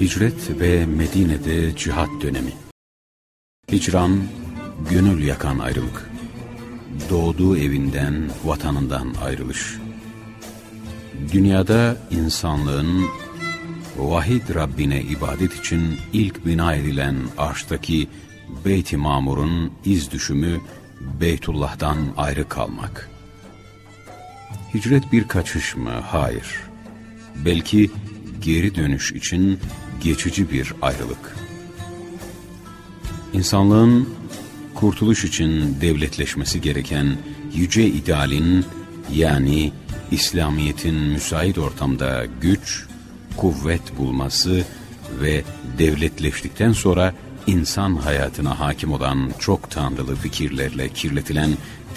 Hicret ve Medine'de cihat dönemi. Hicran, gönül yakan ayrılık. Doğduğu evinden, vatanından ayrılış. Dünyada insanlığın vahid Rabbine ibadet için ilk bina edilen arştaki Beyt-i Mamur'un iz düşümü Beytullah'tan ayrı kalmak. Hicret bir kaçış mı? Hayır. Belki geri dönüş için geçici bir ayrılık. İnsanlığın kurtuluş için devletleşmesi gereken yüce idealin yani İslamiyet'in müsait ortamda güç, kuvvet bulması ve devletleştikten sonra insan hayatına hakim olan çok tanrılı fikirlerle kirletilen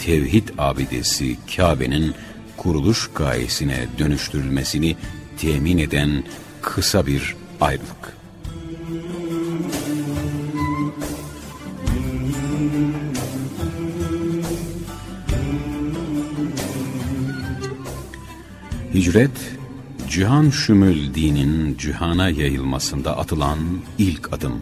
tevhid abidesi Kabe'nin kuruluş gayesine dönüştürülmesini temin eden kısa bir ayrılık. Hicret, cihan şümül dinin cihana yayılmasında atılan ilk adım.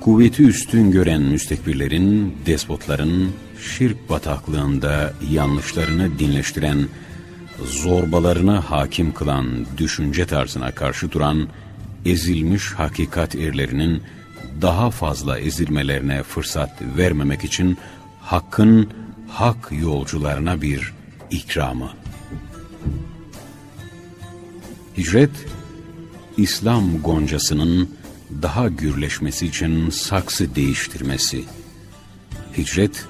Kuvveti üstün gören müstekbirlerin, despotların, şirk bataklığında yanlışlarını dinleştiren, zorbalarına hakim kılan düşünce tarzına karşı duran, ezilmiş hakikat erlerinin daha fazla ezilmelerine fırsat vermemek için hakkın hak yolcularına bir ikramı. Hicret, İslam goncasının daha gürleşmesi için saksı değiştirmesi. Hicret,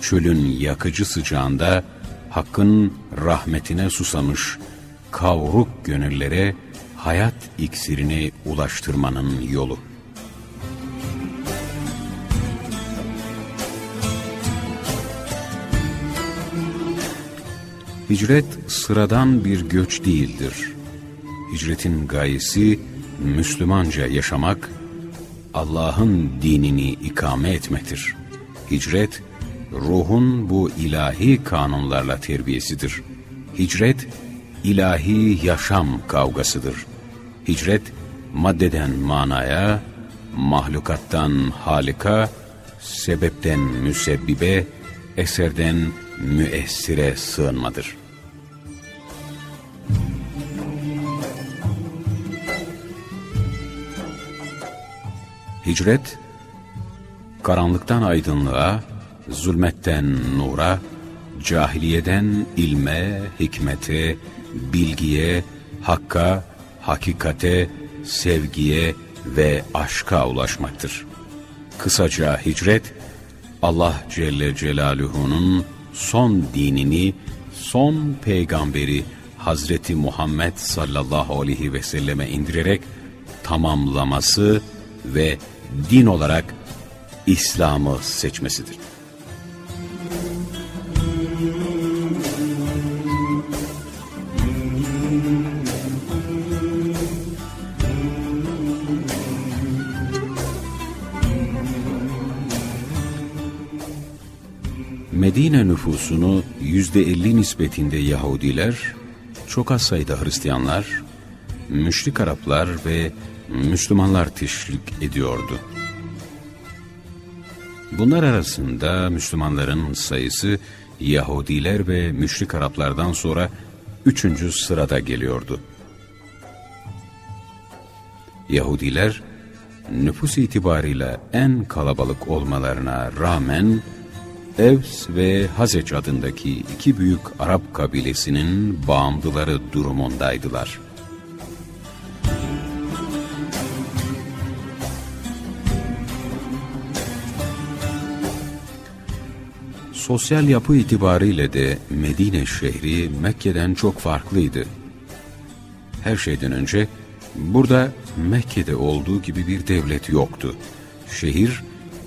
çölün yakıcı sıcağında Hakk'ın rahmetine susamış kavruk gönüllere hayat iksirini ulaştırmanın yolu. Hicret sıradan bir göç değildir. Hicretin gayesi Müslümanca yaşamak, Allah'ın dinini ikame etmektir. Hicret, ruhun bu ilahi kanunlarla terbiyesidir. Hicret, ilahi yaşam kavgasıdır. Hicret, maddeden manaya, mahlukattan halika, sebepten müsebbibe, eserden müessire sığınmadır.'' Hicret, karanlıktan aydınlığa, zulmetten nura, cahiliyeden ilme, hikmete, bilgiye, hakka, hakikate, sevgiye ve aşka ulaşmaktır. Kısaca hicret, Allah Celle Celaluhu'nun son dinini, son peygamberi Hazreti Muhammed sallallahu aleyhi ve selleme indirerek tamamlaması ve din olarak İslam'ı seçmesidir. Medine nüfusunu yüzde elli nispetinde Yahudiler, çok az sayıda Hristiyanlar, müşrik Araplar ve Müslümanlar teşvik ediyordu. Bunlar arasında Müslümanların sayısı Yahudiler ve müşrik Araplardan sonra üçüncü sırada geliyordu. Yahudiler nüfus itibarıyla en kalabalık olmalarına rağmen Evs ve Hazeç adındaki iki büyük Arap kabilesinin bağımlıları durumundaydılar. Sosyal yapı itibariyle de Medine şehri Mekke'den çok farklıydı. Her şeyden önce burada Mekke'de olduğu gibi bir devlet yoktu. Şehir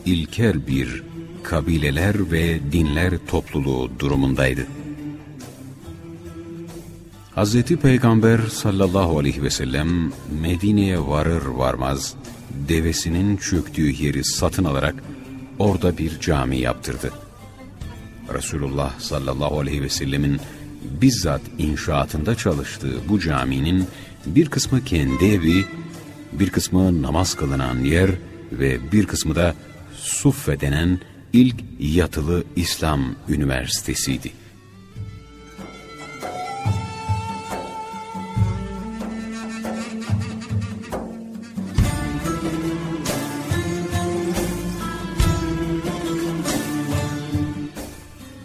ilkel bir kabileler ve dinler topluluğu durumundaydı. Hz. Peygamber sallallahu aleyhi ve sellem Medine'ye varır varmaz devesinin çöktüğü yeri satın alarak orada bir cami yaptırdı. Resulullah sallallahu aleyhi ve sellemin bizzat inşaatında çalıştığı bu caminin bir kısmı kendi evi, bir kısmı namaz kılınan yer ve bir kısmı da Suffe denen ilk yatılı İslam üniversitesiydi.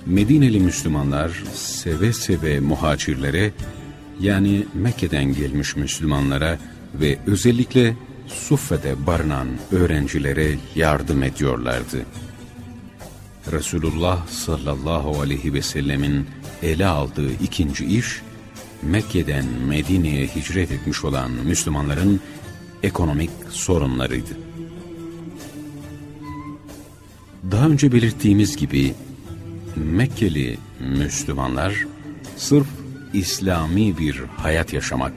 Medineli Müslümanlar seve seve muhacirlere yani Mekke'den gelmiş Müslümanlara ve özellikle Suffe'de barınan öğrencilere yardım ediyorlardı. Resulullah sallallahu aleyhi ve sellemin ele aldığı ikinci iş, Mekke'den Medine'ye hicret etmiş olan Müslümanların ekonomik sorunlarıydı. Daha önce belirttiğimiz gibi Mekkeli Müslümanlar sırf İslami bir hayat yaşamak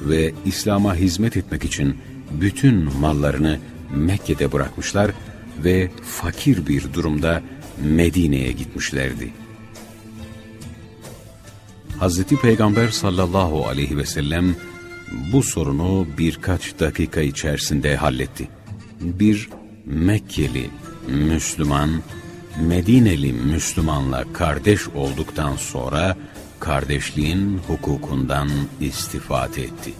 ve İslam'a hizmet etmek için bütün mallarını Mekke'de bırakmışlar ve fakir bir durumda Medine'ye gitmişlerdi. Hz. Peygamber sallallahu aleyhi ve sellem bu sorunu birkaç dakika içerisinde halletti. Bir Mekkeli Müslüman, Medineli Müslümanla kardeş olduktan sonra kardeşliğin hukukundan istifade etti.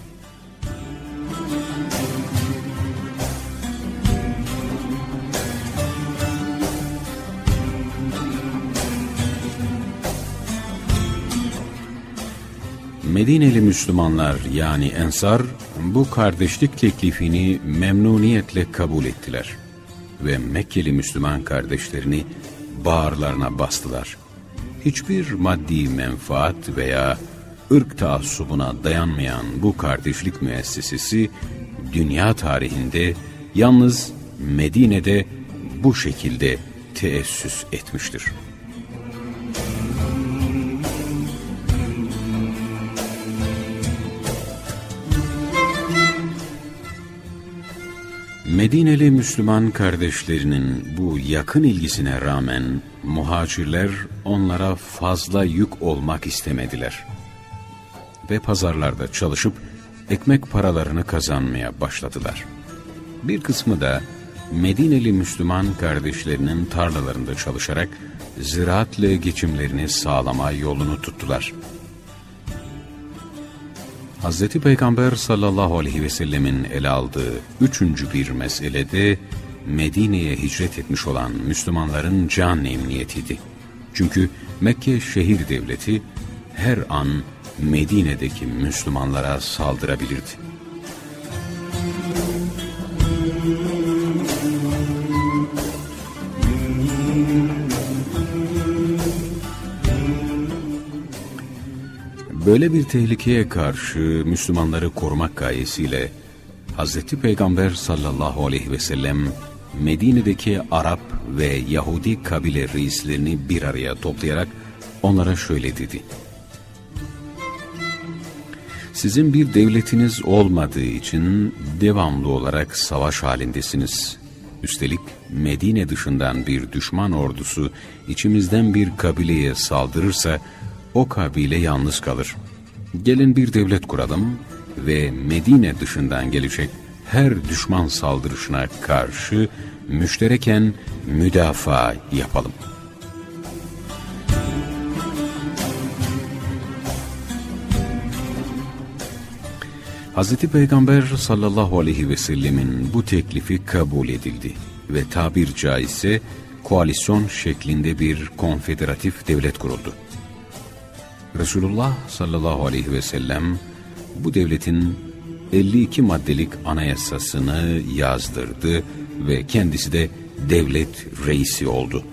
Medineli Müslümanlar yani Ensar bu kardeşlik teklifini memnuniyetle kabul ettiler ve Mekkeli Müslüman kardeşlerini bağırlarına bastılar. Hiçbir maddi menfaat veya ırk taassubuna dayanmayan bu kardeşlik müessesesi dünya tarihinde yalnız Medine'de bu şekilde teessüs etmiştir. Medineli Müslüman kardeşlerinin bu yakın ilgisine rağmen muhacirler onlara fazla yük olmak istemediler. Ve pazarlarda çalışıp ekmek paralarını kazanmaya başladılar. Bir kısmı da Medineli Müslüman kardeşlerinin tarlalarında çalışarak ziraatle geçimlerini sağlama yolunu tuttular.'' Hz. Peygamber sallallahu aleyhi ve sellemin ele aldığı üçüncü bir meselede Medine'ye hicret etmiş olan Müslümanların can emniyetiydi. Çünkü Mekke şehir devleti her an Medine'deki Müslümanlara saldırabilirdi. Böyle bir tehlikeye karşı Müslümanları korumak gayesiyle Hz. Peygamber sallallahu aleyhi ve sellem Medine'deki Arap ve Yahudi kabile reislerini bir araya toplayarak onlara şöyle dedi. Sizin bir devletiniz olmadığı için devamlı olarak savaş halindesiniz. Üstelik Medine dışından bir düşman ordusu içimizden bir kabileye saldırırsa o kabile yalnız kalır. Gelin bir devlet kuralım ve Medine dışından gelecek her düşman saldırışına karşı müştereken müdafaa yapalım. Hz. Peygamber sallallahu aleyhi ve sellemin bu teklifi kabul edildi ve tabir caizse koalisyon şeklinde bir konfederatif devlet kuruldu. Resulullah sallallahu aleyhi ve sellem bu devletin 52 maddelik anayasasını yazdırdı ve kendisi de devlet reisi oldu.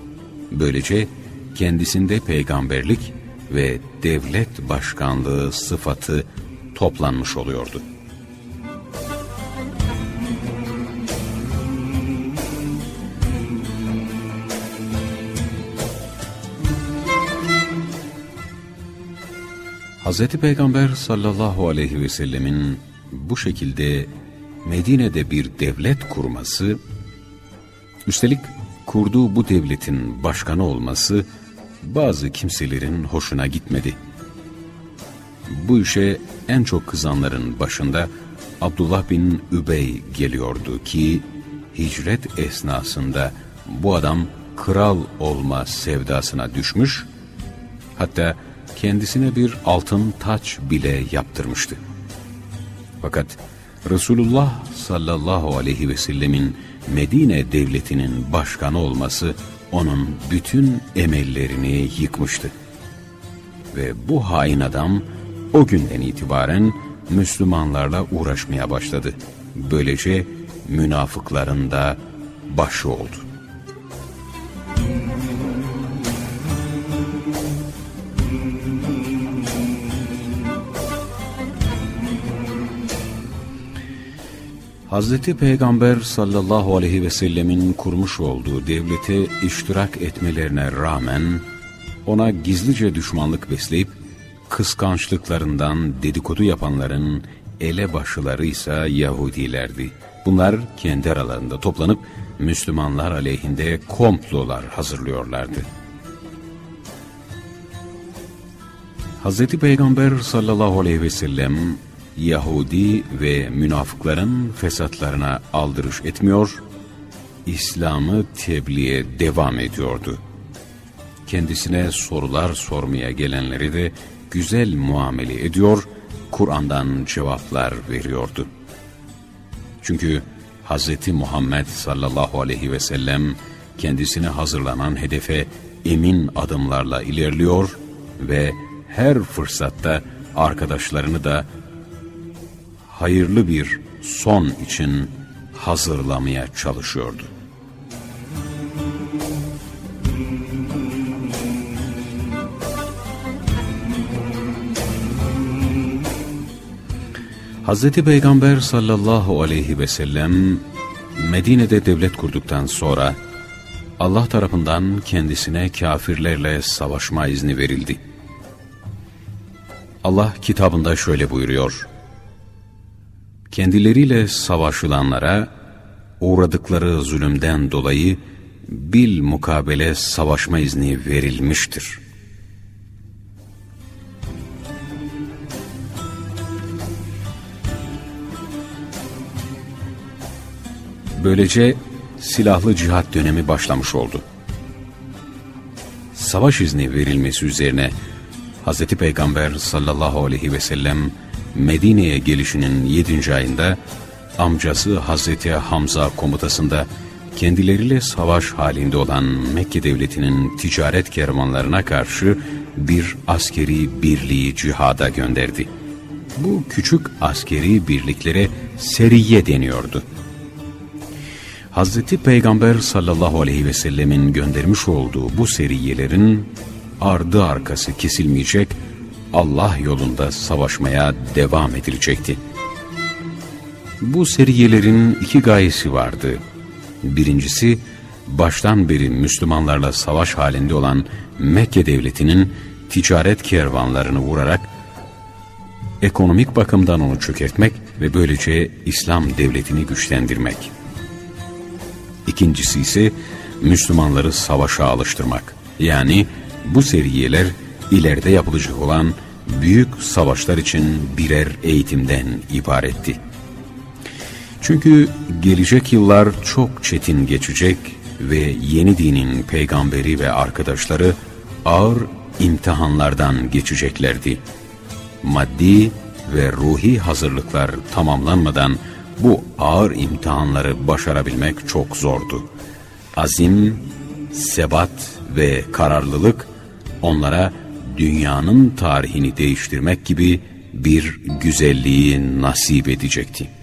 Böylece kendisinde peygamberlik ve devlet başkanlığı sıfatı toplanmış oluyordu. Hz. Peygamber sallallahu aleyhi ve sellemin bu şekilde Medine'de bir devlet kurması, üstelik kurduğu bu devletin başkanı olması bazı kimselerin hoşuna gitmedi. Bu işe en çok kızanların başında Abdullah bin Übey geliyordu ki hicret esnasında bu adam kral olma sevdasına düşmüş, hatta kendisine bir altın taç bile yaptırmıştı. Fakat Resulullah sallallahu aleyhi ve sellemin Medine devletinin başkanı olması onun bütün emellerini yıkmıştı. Ve bu hain adam o günden itibaren Müslümanlarla uğraşmaya başladı. Böylece münafıkların da başı oldu. Hazreti Peygamber sallallahu aleyhi ve sellemin kurmuş olduğu devlete iştirak etmelerine rağmen ona gizlice düşmanlık besleyip kıskançlıklarından dedikodu yapanların elebaşıları ise Yahudilerdi. Bunlar kendi aralarında toplanıp Müslümanlar aleyhinde komplolar hazırlıyorlardı. Hz. Peygamber sallallahu aleyhi ve sellem Yahudi ve münafıkların fesatlarına aldırış etmiyor, İslam'ı tebliğe devam ediyordu. Kendisine sorular sormaya gelenleri de güzel muamele ediyor, Kur'an'dan cevaplar veriyordu. Çünkü Hz. Muhammed sallallahu aleyhi ve sellem kendisine hazırlanan hedefe emin adımlarla ilerliyor ve her fırsatta arkadaşlarını da hayırlı bir son için hazırlamaya çalışıyordu. Hz. Peygamber sallallahu aleyhi ve sellem Medine'de devlet kurduktan sonra Allah tarafından kendisine kafirlerle savaşma izni verildi. Allah kitabında şöyle buyuruyor. Kendileriyle savaşılanlara uğradıkları zulümden dolayı bil mukabele savaşma izni verilmiştir. Böylece silahlı cihat dönemi başlamış oldu. Savaş izni verilmesi üzerine Hz. Peygamber sallallahu aleyhi ve sellem Medine'ye gelişinin 7. ayında amcası Hazreti Hamza komutasında kendileriyle savaş halinde olan Mekke devletinin ticaret kervanlarına karşı bir askeri birliği cihada gönderdi. Bu küçük askeri birliklere seriye deniyordu. Hazreti Peygamber sallallahu aleyhi ve sellemin göndermiş olduğu bu seriyelerin ardı arkası kesilmeyecek, Allah yolunda savaşmaya devam edilecekti. Bu seriyelerin iki gayesi vardı. Birincisi, baştan beri Müslümanlarla savaş halinde olan Mekke devletinin ticaret kervanlarını vurarak ekonomik bakımdan onu çökertmek ve böylece İslam devletini güçlendirmek. İkincisi ise Müslümanları savaşa alıştırmak. Yani bu seriyeler ileride yapılacak olan büyük savaşlar için birer eğitimden ibaretti. Çünkü gelecek yıllar çok çetin geçecek ve yeni dinin peygamberi ve arkadaşları ağır imtihanlardan geçeceklerdi. Maddi ve ruhi hazırlıklar tamamlanmadan bu ağır imtihanları başarabilmek çok zordu. Azim, sebat ve kararlılık onlara dünyanın tarihini değiştirmek gibi bir güzelliği nasip edecekti.